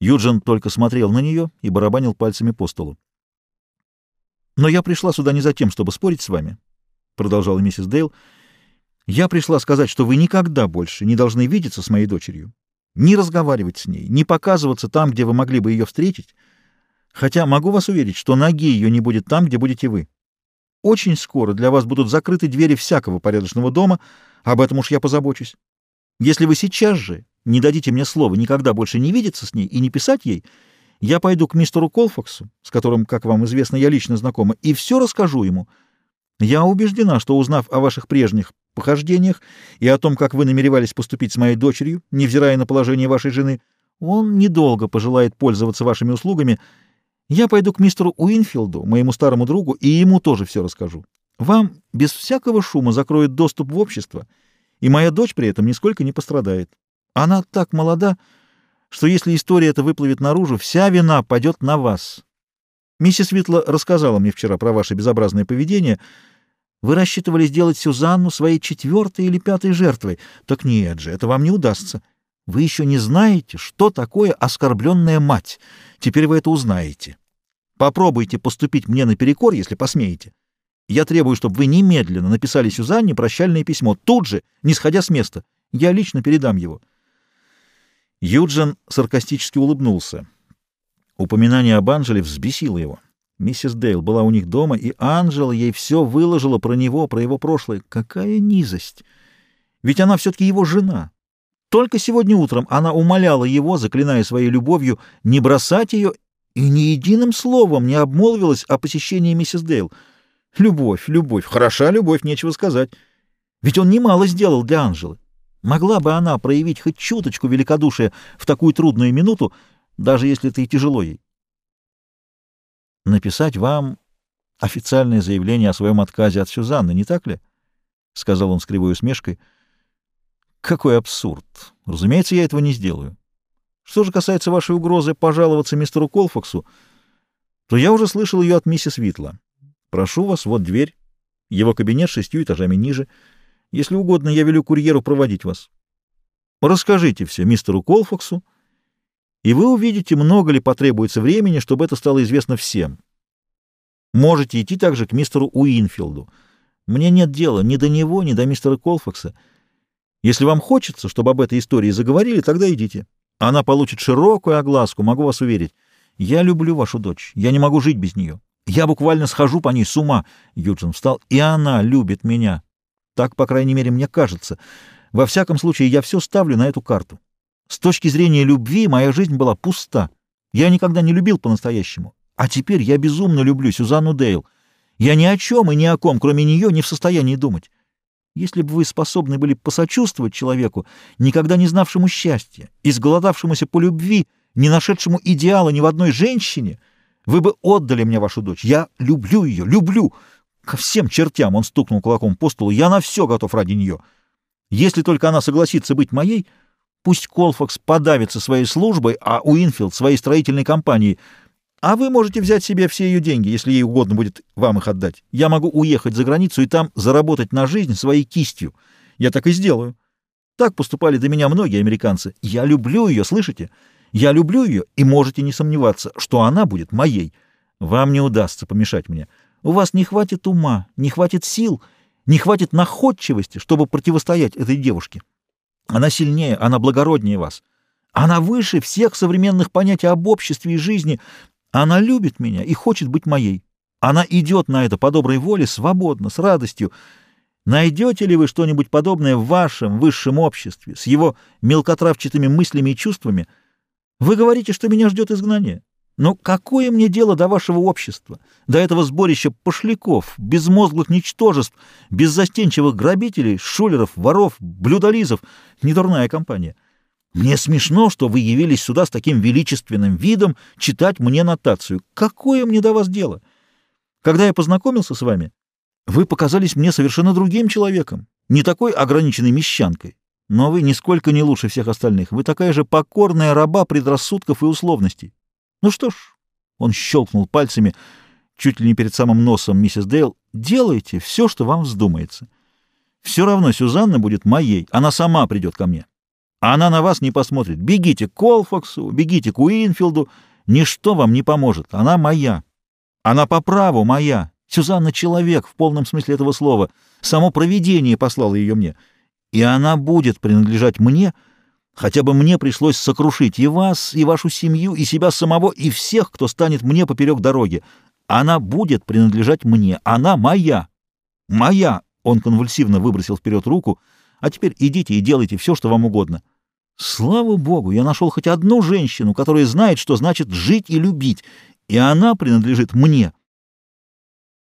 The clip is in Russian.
Юджин только смотрел на нее и барабанил пальцами по столу. «Но я пришла сюда не за тем, чтобы спорить с вами», — продолжала миссис Дейл. «Я пришла сказать, что вы никогда больше не должны видеться с моей дочерью, ни разговаривать с ней, ни показываться там, где вы могли бы ее встретить, хотя могу вас уверить, что ноги ее не будет там, где будете вы. Очень скоро для вас будут закрыты двери всякого порядочного дома, об этом уж я позабочусь. Если вы сейчас же не дадите мне слова никогда больше не видеться с ней и не писать ей, я пойду к мистеру Колфаксу, с которым, как вам известно, я лично знакома, и все расскажу ему. Я убеждена, что, узнав о ваших прежних похождениях и о том, как вы намеревались поступить с моей дочерью, невзирая на положение вашей жены, он недолго пожелает пользоваться вашими услугами. Я пойду к мистеру Уинфилду, моему старому другу, и ему тоже все расскажу. Вам без всякого шума закроют доступ в общество, и моя дочь при этом нисколько не пострадает. Она так молода, что если история эта выплывет наружу, вся вина падет на вас. Миссис Витла рассказала мне вчера про ваше безобразное поведение. Вы рассчитывали сделать Сюзанну своей четвертой или пятой жертвой. Так нет же, это вам не удастся. Вы еще не знаете, что такое оскорбленная мать. Теперь вы это узнаете. Попробуйте поступить мне наперекор, если посмеете. Я требую, чтобы вы немедленно написали Сюзанне прощальное письмо, тут же, не сходя с места. Я лично передам его. Юджин саркастически улыбнулся. Упоминание об Анжеле взбесило его. Миссис Дейл была у них дома, и Анжела ей все выложила про него, про его прошлое. Какая низость! Ведь она все-таки его жена. Только сегодня утром она умоляла его, заклиная своей любовью, не бросать ее, и ни единым словом не обмолвилась о посещении миссис Дейл. Любовь, любовь, хороша любовь, нечего сказать. Ведь он немало сделал для Анжелы. Могла бы она проявить хоть чуточку великодушия в такую трудную минуту, даже если это и тяжело ей? Написать вам официальное заявление о своем отказе от Сюзанны, не так ли? — сказал он с кривой усмешкой. — Какой абсурд! Разумеется, я этого не сделаю. Что же касается вашей угрозы пожаловаться мистеру Колфаксу, то я уже слышал ее от миссис Витла. Прошу вас, вот дверь. Его кабинет шестью этажами ниже — если угодно, я велю курьеру проводить вас. Расскажите все мистеру Колфаксу, и вы увидите, много ли потребуется времени, чтобы это стало известно всем. Можете идти также к мистеру Уинфилду. Мне нет дела ни до него, ни до мистера Колфакса. Если вам хочется, чтобы об этой истории заговорили, тогда идите. Она получит широкую огласку, могу вас уверить. Я люблю вашу дочь, я не могу жить без нее. Я буквально схожу по ней с ума. Юджин встал, и она любит меня. Так, по крайней мере, мне кажется. Во всяком случае, я все ставлю на эту карту. С точки зрения любви моя жизнь была пуста. Я никогда не любил по-настоящему. А теперь я безумно люблю Сюзанну Дейл. Я ни о чем и ни о ком, кроме нее, не в состоянии думать. Если бы вы способны были посочувствовать человеку, никогда не знавшему счастья, изголодавшемуся по любви, не нашедшему идеала ни в одной женщине, вы бы отдали мне вашу дочь. Я люблю ее, люблю. Ко всем чертям он стукнул кулаком по столу. Я на все готов ради нее. Если только она согласится быть моей, пусть Колфакс подавится своей службой, а Уинфилд — своей строительной компанией. А вы можете взять себе все ее деньги, если ей угодно будет вам их отдать. Я могу уехать за границу и там заработать на жизнь своей кистью. Я так и сделаю. Так поступали до меня многие американцы. Я люблю ее, слышите? Я люблю ее, и можете не сомневаться, что она будет моей. Вам не удастся помешать мне. У вас не хватит ума, не хватит сил, не хватит находчивости, чтобы противостоять этой девушке. Она сильнее, она благороднее вас. Она выше всех современных понятий об обществе и жизни. Она любит меня и хочет быть моей. Она идет на это по доброй воле, свободно, с радостью. Найдете ли вы что-нибудь подобное в вашем высшем обществе, с его мелкотравчатыми мыслями и чувствами? Вы говорите, что меня ждет изгнание. Но какое мне дело до вашего общества, до этого сборища пошляков, безмозглых ничтожеств, беззастенчивых грабителей, шулеров, воров, блюдолизов? Недурная компания. Мне смешно, что вы явились сюда с таким величественным видом читать мне нотацию. Какое мне до вас дело? Когда я познакомился с вами, вы показались мне совершенно другим человеком, не такой ограниченной мещанкой. Но вы нисколько не лучше всех остальных. Вы такая же покорная раба предрассудков и условностей. Ну что ж, он щелкнул пальцами чуть ли не перед самым носом миссис Дейл. Делайте все, что вам вздумается. Все равно Сюзанна будет моей, она сама придет ко мне. Она на вас не посмотрит. Бегите к Колфаксу, бегите к Уинфилду. Ничто вам не поможет. Она моя. Она по праву моя. Сюзанна — человек в полном смысле этого слова. Само провидение послало ее мне. И она будет принадлежать мне, хотя бы мне пришлось сокрушить и вас, и вашу семью, и себя самого, и всех, кто станет мне поперек дороги. Она будет принадлежать мне. Она моя. Моя. Он конвульсивно выбросил вперед руку. А теперь идите и делайте все, что вам угодно. Слава Богу, я нашел хоть одну женщину, которая знает, что значит жить и любить, и она принадлежит мне.